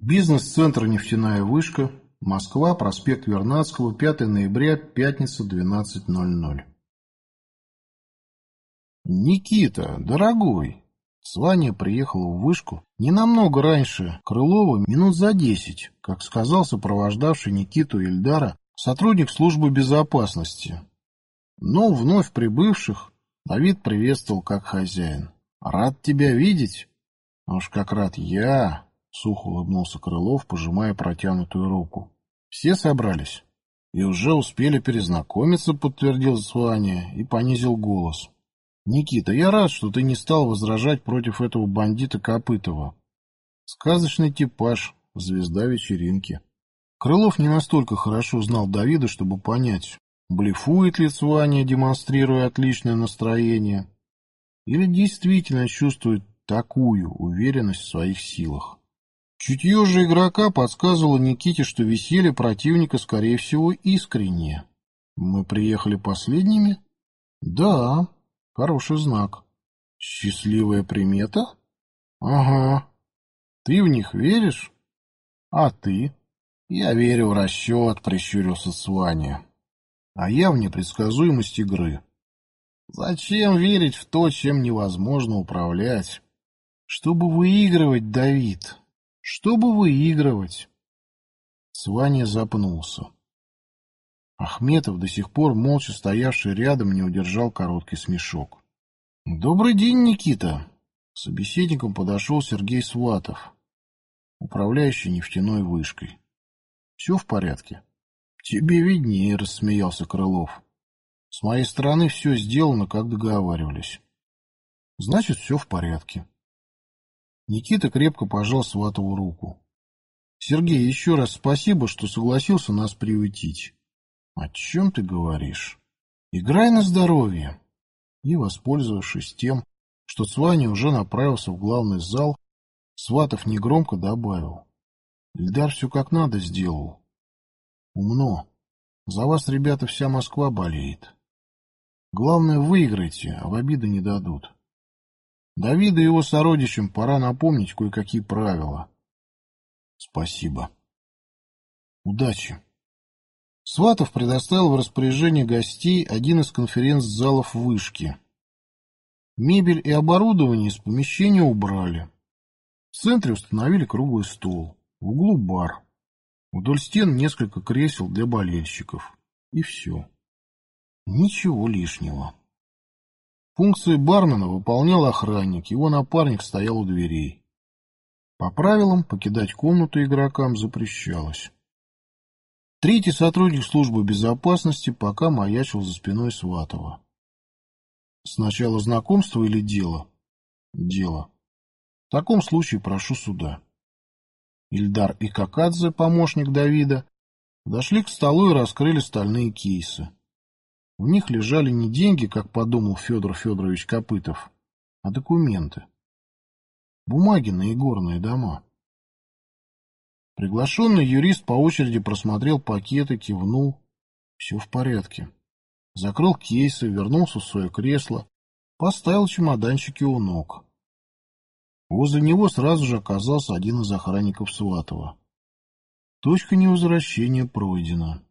Бизнес-центр «Нефтяная вышка», Москва, проспект Вернадского, 5 ноября, пятница, 12.00. «Никита, дорогой!» Сваня приехала в вышку не намного раньше Крылова, минут за десять, как сказал сопровождавший Никиту Ильдара сотрудник службы безопасности. Но вновь прибывших Давид приветствовал как хозяин. «Рад тебя видеть?» «А уж как рад я!» — сухо улыбнулся Крылов, пожимая протянутую руку. «Все собрались?» «И уже успели перезнакомиться», — подтвердил Сваня и понизил голос. «Никита, я рад, что ты не стал возражать против этого бандита Копытова. Сказочный типаж, звезда вечеринки». Крылов не настолько хорошо знал Давида, чтобы понять, блефует ли Сваня, демонстрируя отличное настроение, или действительно чувствует такую уверенность в своих силах. Чутье же игрока подсказывало Никите, что веселье противника, скорее всего, искреннее. «Мы приехали последними?» «Да», Хороший знак. Счастливая примета? Ага. Ты в них веришь? А ты? Я верю в расчет, прищурился Сваня. А я в непредсказуемость игры. Зачем верить в то, чем невозможно управлять? Чтобы выигрывать, Давид. Чтобы выигрывать. Сваня запнулся. Ахметов, до сих пор молча стоявший рядом, не удержал короткий смешок. «Добрый день, Никита!» К собеседникам подошел Сергей Сватов, управляющий нефтяной вышкой. «Все в порядке?» «Тебе виднее», — рассмеялся Крылов. «С моей стороны все сделано, как договаривались». «Значит, все в порядке». Никита крепко пожал Сватову руку. «Сергей, еще раз спасибо, что согласился нас приютить. «О чем ты говоришь? Играй на здоровье!» И, воспользовавшись тем, что Цвани уже направился в главный зал, Сватов негромко добавил. «Ильдар все как надо сделал. Умно. За вас, ребята, вся Москва болеет. Главное, выиграйте, а в обиды не дадут. Давиду и его сородичам пора напомнить кое-какие правила. Спасибо. Удачи!» Сватов предоставил в распоряжение гостей один из конференц-залов вышки. Мебель и оборудование из помещения убрали. В центре установили круглый стол, в углу бар. Вдоль стен несколько кресел для болельщиков. И все. Ничего лишнего. Функции бармена выполнял охранник, его напарник стоял у дверей. По правилам, покидать комнату игрокам запрещалось. Третий сотрудник службы безопасности пока маячил за спиной Сватова. Сначала знакомство или дело? Дело. В таком случае прошу суда. Ильдар и Какадзе, помощник Давида, дошли к столу и раскрыли стальные кейсы. В них лежали не деньги, как подумал Федор Федорович Копытов, а документы. Бумаги на игорные дома. Приглашенный юрист по очереди просмотрел пакеты, кивнул. Все в порядке. Закрыл кейсы, вернулся в свое кресло, поставил чемоданчики у ног. Возле него сразу же оказался один из охранников Сватова. Точка невозвращения пройдена.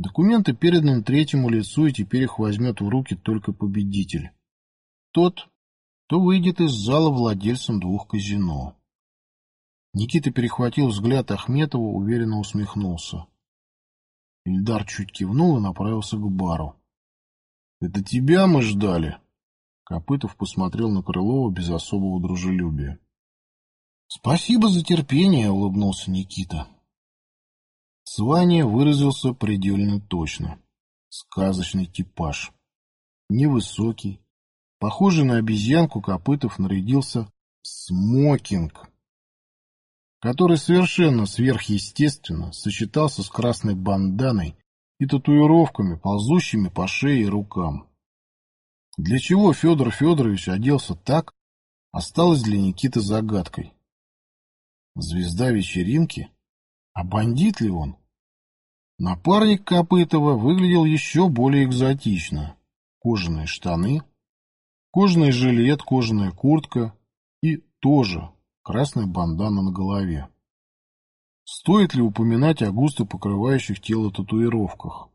Документы переданы третьему лицу, и теперь их возьмет в руки только победитель. Тот, кто выйдет из зала владельцем двух казино. Никита перехватил взгляд Ахметова, уверенно усмехнулся. Ильдар чуть кивнул и направился к бару. — Это тебя мы ждали? Копытов посмотрел на Крылова без особого дружелюбия. — Спасибо за терпение, — улыбнулся Никита. Свания выразился предельно точно. Сказочный типаж. Невысокий. Похожий на обезьянку, Копытов нарядился смокинг который совершенно сверхъестественно сочетался с красной банданой и татуировками, ползущими по шее и рукам. Для чего Федор Федорович оделся так, осталось для Никиты загадкой. Звезда вечеринки? А бандит ли он? Напарник Копытова выглядел еще более экзотично. Кожаные штаны, кожаный жилет, кожаная куртка и тоже красная бандана на голове. Стоит ли упоминать о густо покрывающих тело татуировках?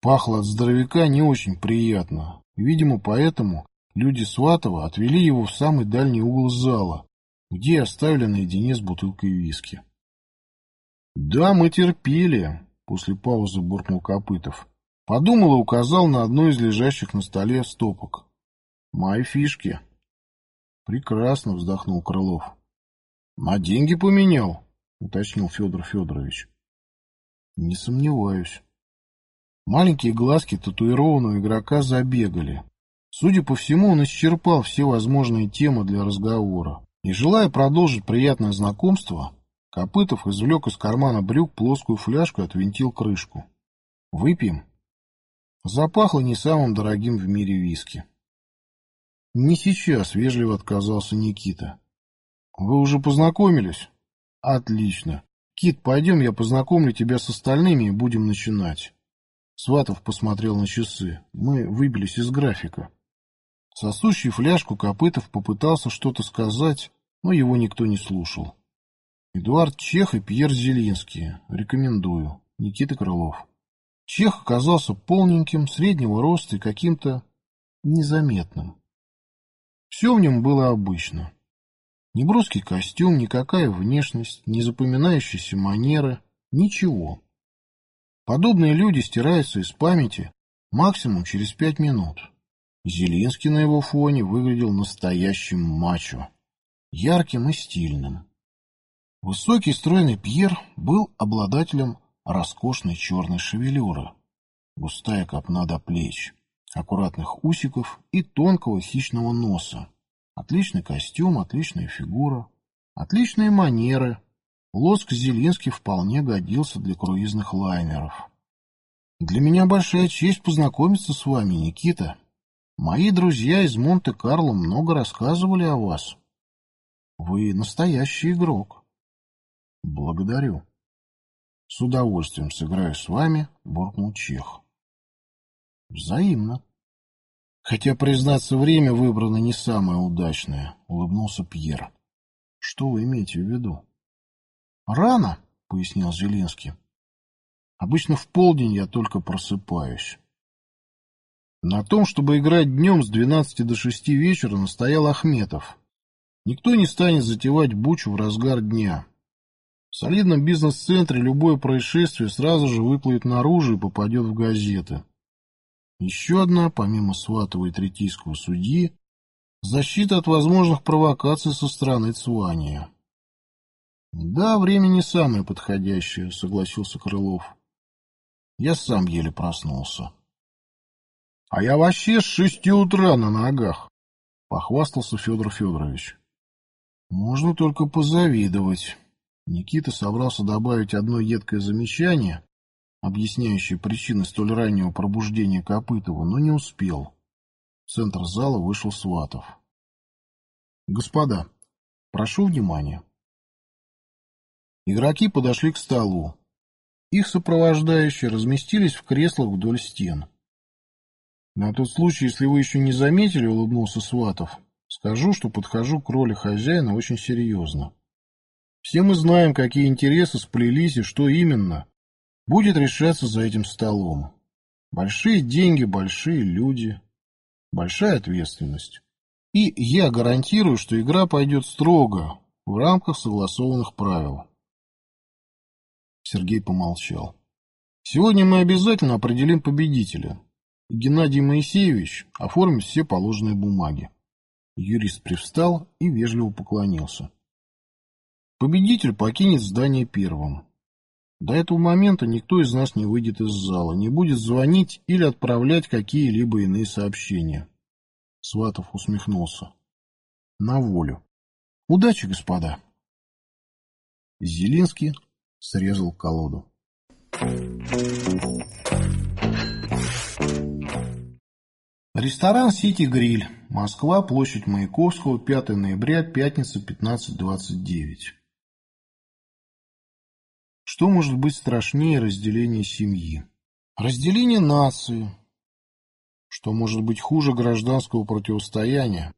Пахло от здоровяка не очень приятно. Видимо, поэтому люди Сватова отвели его в самый дальний угол зала, где оставили наедине с бутылкой виски. «Да, мы терпели», — после паузы буркнул Копытов. Подумал и указал на одну из лежащих на столе стопок. «Мои фишки». «Прекрасно», — вздохнул Крылов. «На деньги поменял», — уточнил Федор Федорович. «Не сомневаюсь». Маленькие глазки татуированного игрока забегали. Судя по всему, он исчерпал все возможные темы для разговора. И, желая продолжить приятное знакомство, Копытов извлек из кармана брюк плоскую фляжку и отвинтил крышку. «Выпьем?» Запахло не самым дорогим в мире виски. «Не сейчас», — вежливо отказался Никита. «Вы уже познакомились?» «Отлично. Кит, пойдем, я познакомлю тебя с остальными и будем начинать». Сватов посмотрел на часы. Мы выбились из графика. Сосущий фляжку Копытов попытался что-то сказать, но его никто не слушал. Эдуард Чех и Пьер Зелинский. Рекомендую. Никита Крылов. Чех оказался полненьким, среднего роста и каким-то незаметным. Все в нем было обычно. Неброский костюм, никакая внешность, не запоминающиеся манеры, ничего. Подобные люди стираются из памяти максимум через пять минут. Зелинский на его фоне выглядел настоящим мачо, ярким и стильным. Высокий стройный Пьер был обладателем роскошной черной шевелюры, густая копна до плеч, аккуратных усиков и тонкого хищного носа. Отличный костюм, отличная фигура, отличные манеры, Лоск Зелинский вполне годился для круизных лайнеров. Для меня большая честь познакомиться с вами, Никита. Мои друзья из Монте-Карло много рассказывали о вас. Вы настоящий игрок. Благодарю. С удовольствием сыграю с вами, буркнул Чех. Взаимно. Хотя, признаться, время выбрано не самое удачное, улыбнулся Пьер. Что вы имеете в виду? Рано, пояснил Зеленский. Обычно в полдень я только просыпаюсь. На том, чтобы играть днем с двенадцати до шести вечера, настоял Ахметов. Никто не станет затевать бучу в разгар дня. В солидном бизнес-центре любое происшествие сразу же выплывет наружу и попадет в газеты. Еще одна, помимо Сватова и Третийского судьи, защита от возможных провокаций со стороны Цвания. Да, время не самое подходящее, согласился Крылов. Я сам еле проснулся. А я вообще с шести утра на ногах, похвастался Федор Федорович. Можно только позавидовать. Никита собрался добавить одно едкое замечание, объясняющее причины столь раннего пробуждения Копытова, но не успел. В центр зала вышел Сватов. «Господа, прошу внимания. Игроки подошли к столу. Их сопровождающие разместились в креслах вдоль стен. На тот случай, если вы еще не заметили, улыбнулся Сватов, скажу, что подхожу к роли хозяина очень серьезно. Все мы знаем, какие интересы сплелись и что именно будет решаться за этим столом. Большие деньги, большие люди, большая ответственность. И я гарантирую, что игра пойдет строго, в рамках согласованных правил. Сергей помолчал. Сегодня мы обязательно определим победителя. Геннадий Моисеевич оформит все положенные бумаги. Юрист привстал и вежливо поклонился. Победитель покинет здание первым. До этого момента никто из нас не выйдет из зала, не будет звонить или отправлять какие-либо иные сообщения. Сватов усмехнулся. На волю. Удачи, господа. Зелинский срезал колоду. Ресторан «Сити Гриль», Москва, площадь Маяковского, 5 ноября, пятница, 15.29. Что может быть страшнее разделения семьи? Разделение нации. Что может быть хуже гражданского противостояния?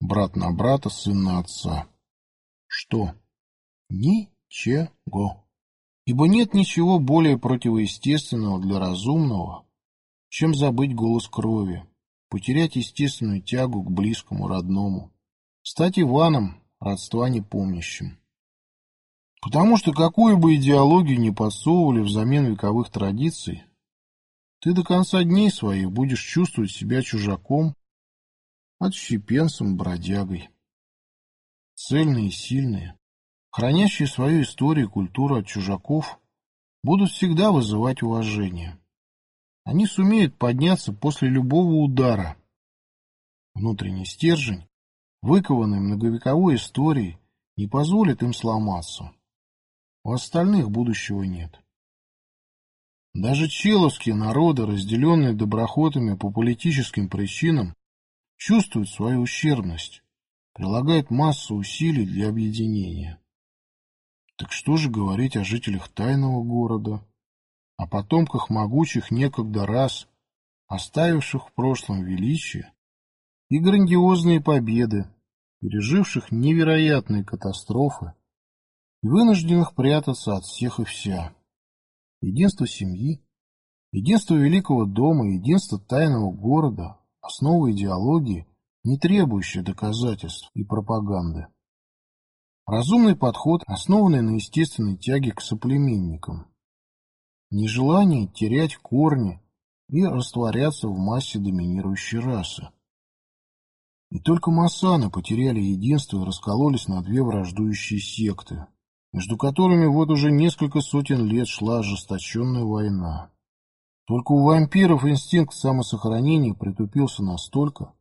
Брат на брата, сын на отца. Что? Ни Ничего. Ибо нет ничего более противоестественного для разумного, чем забыть голос крови, потерять естественную тягу к близкому, родному, стать Иваном, родства непомнящим. Потому что какую бы идеологию ни подсовывали взамен вековых традиций, ты до конца дней своих будешь чувствовать себя чужаком, отщепенцем, бродягой. Цельные и сильные, хранящие свою историю и культуру от чужаков, будут всегда вызывать уважение. Они сумеют подняться после любого удара. Внутренний стержень, выкованный многовековой историей, не позволит им сломаться. У остальных будущего нет. Даже человские народы, разделенные доброхотами по политическим причинам, чувствуют свою ущербность, прилагают массу усилий для объединения. Так что же говорить о жителях тайного города, о потомках могучих некогда раз, оставивших в прошлом величие и грандиозные победы, переживших невероятные катастрофы, вынужденных прятаться от всех и вся. Единство семьи, единство великого дома, единство тайного города, основа идеологии, не требующая доказательств и пропаганды. Разумный подход, основанный на естественной тяге к соплеменникам. Нежелание терять корни и растворяться в массе доминирующей расы. И только масаны потеряли единство и раскололись на две враждующие секты, между которыми вот уже несколько сотен лет шла ожесточенная война. Только у вампиров инстинкт самосохранения притупился настолько,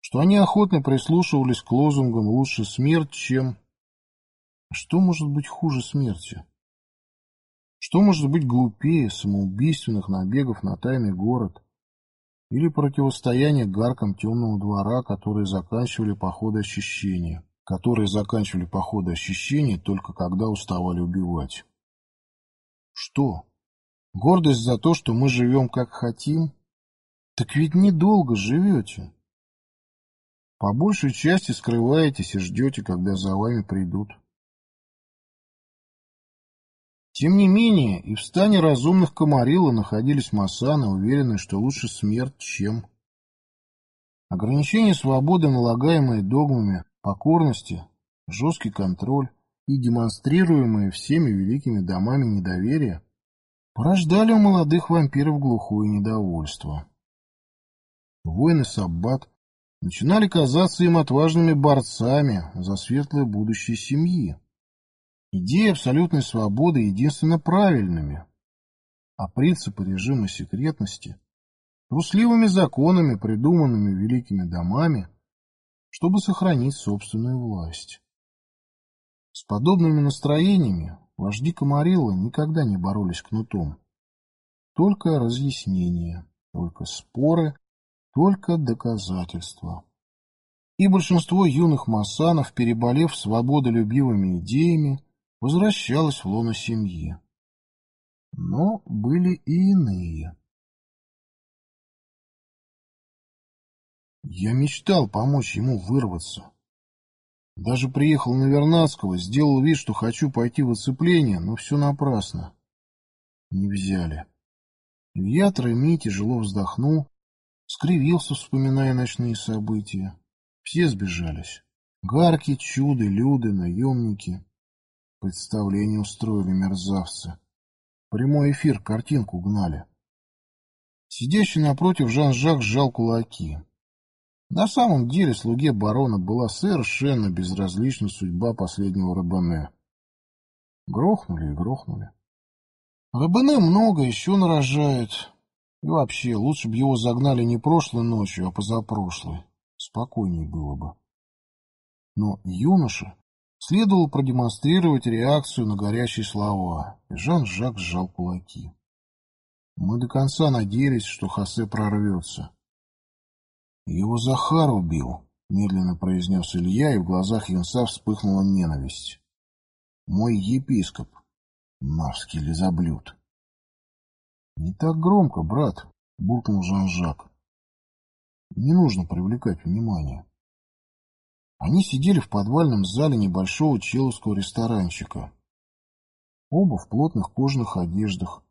что они охотно прислушивались к лозунгам «лучше смерть, чем...» Что может быть хуже смерти? Что может быть глупее самоубийственных набегов на тайный город или противостояния гаркам темного двора, которые заканчивали походы очищения? Которые заканчивали походы ощущений только когда уставали убивать. Что? Гордость за то, что мы живем как хотим? Так ведь недолго живете. По большей части скрываетесь и ждете, когда за вами придут. Тем не менее, и в стане разумных Комарилла находились масаны, уверенные, что лучше смерть, чем... Ограничения свободы, налагаемые догмами, покорности, жесткий контроль и демонстрируемое всеми великими домами недоверие порождали у молодых вампиров глухое недовольство. Воины Саббат начинали казаться им отважными борцами за светлое будущее семьи. Идеи абсолютной свободы единственно правильными, а принципы режима секретности – трусливыми законами, придуманными великими домами – чтобы сохранить собственную власть. С подобными настроениями вожди Комарилла никогда не боролись кнутом. Только разъяснения, только споры, только доказательства. И большинство юных массанов, переболев свободолюбивыми идеями, возвращалось в лоно семьи. Но были и иные. Я мечтал помочь ему вырваться. Даже приехал на Вернадского, сделал вид, что хочу пойти в оцепление, но все напрасно. Не взяли. Илья Треми тяжело вздохнул, скривился, вспоминая ночные события. Все сбежались. Гарки, чуды, люды, наемники. Представление устроили мерзавцы. Прямой эфир, картинку гнали. Сидящий напротив Жан-Жак сжал кулаки. На самом деле слуге барона была совершенно безразлична судьба последнего Рабане. Грохнули и грохнули. Рабане много еще нарожает. И вообще, лучше бы его загнали не прошлой ночью, а позапрошлой. Спокойнее было бы. Но юноше следовало продемонстрировать реакцию на горячие слова, и Жан-Жак сжал кулаки. Мы до конца надеялись, что Хосе прорвется. «Его Захар убил», — медленно произнес Илья, и в глазах юнца вспыхнула ненависть. «Мой епископ, навский лизоблюд». «Не так громко, брат», — буркнул Жан-Жак. «Не нужно привлекать внимание». Они сидели в подвальном зале небольшого человского ресторанчика. Оба в плотных кожаных одеждах.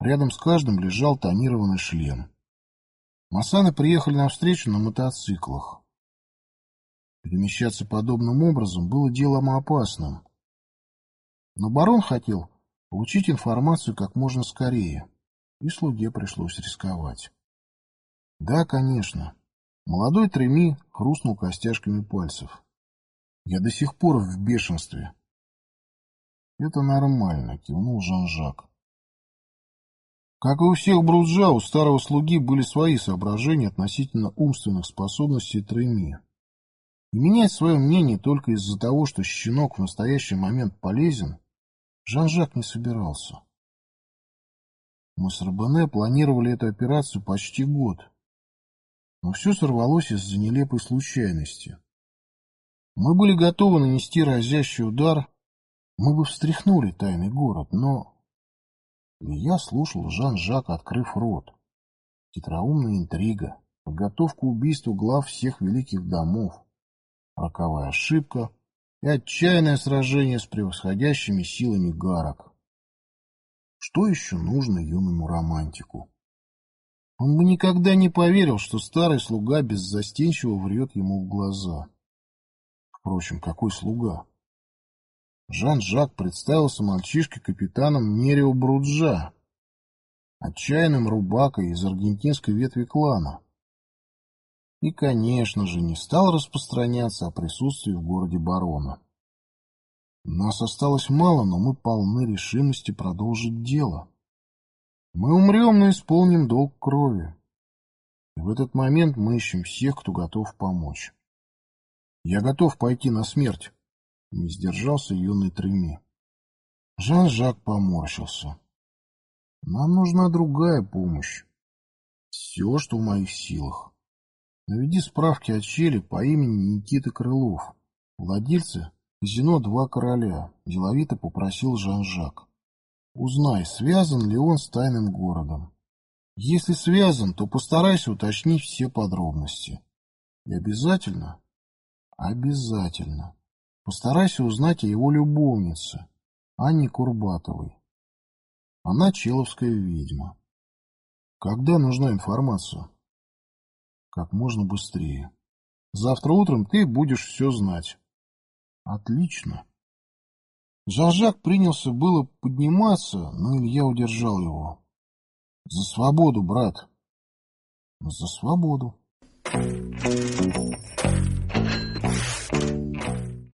Рядом с каждым лежал тонированный шлем. Масаны приехали навстречу на мотоциклах. Перемещаться подобным образом было делом опасным. Но барон хотел получить информацию как можно скорее, и слуге пришлось рисковать. Да, конечно. Молодой Треми хрустнул костяшками пальцев. Я до сих пор в бешенстве. Это нормально, кивнул Жан-Жак. Как и у всех Бруджа, у старого слуги были свои соображения относительно умственных способностей Треми. И менять свое мнение только из-за того, что щенок в настоящий момент полезен, Жан-Жак не собирался. Мы с Рабене планировали эту операцию почти год, но все сорвалось из-за нелепой случайности. Мы были готовы нанести разящий удар, мы бы встряхнули тайный город, но... И я слушал Жан-Жак, открыв рот. Хитроумная интрига, подготовка убийства глав всех великих домов, роковая ошибка и отчаянное сражение с превосходящими силами гарок. Что еще нужно юному романтику? Он бы никогда не поверил, что старый слуга беззастенчиво врет ему в глаза. Впрочем, какой слуга? Жан-Жак представился мальчишке капитаном Нерио Бруджа, отчаянным рубакой из аргентинской ветви клана и, конечно же, не стал распространяться о присутствии в городе барона. Нас осталось мало, но мы полны решимости продолжить дело. Мы умрем, но исполним долг крови. И в этот момент мы ищем всех, кто готов помочь. Я готов пойти на смерть, не сдержался юный Треми. Жан-Жак поморщился. Нам нужна другая помощь. Все, что в моих силах. Наведи справки о челе по имени Никита Крылов, владельца казино «Два короля», деловито попросил Жан-Жак. Узнай, связан ли он с тайным городом. Если связан, то постарайся уточнить все подробности. И обязательно, обязательно, постарайся узнать о его любовнице, Анне Курбатовой. Она человская ведьма. Когда нужна информация? как можно быстрее. Завтра утром ты будешь все знать. Отлично. Жан-Жак принялся было подниматься, но Илья удержал его. За свободу, брат. За свободу.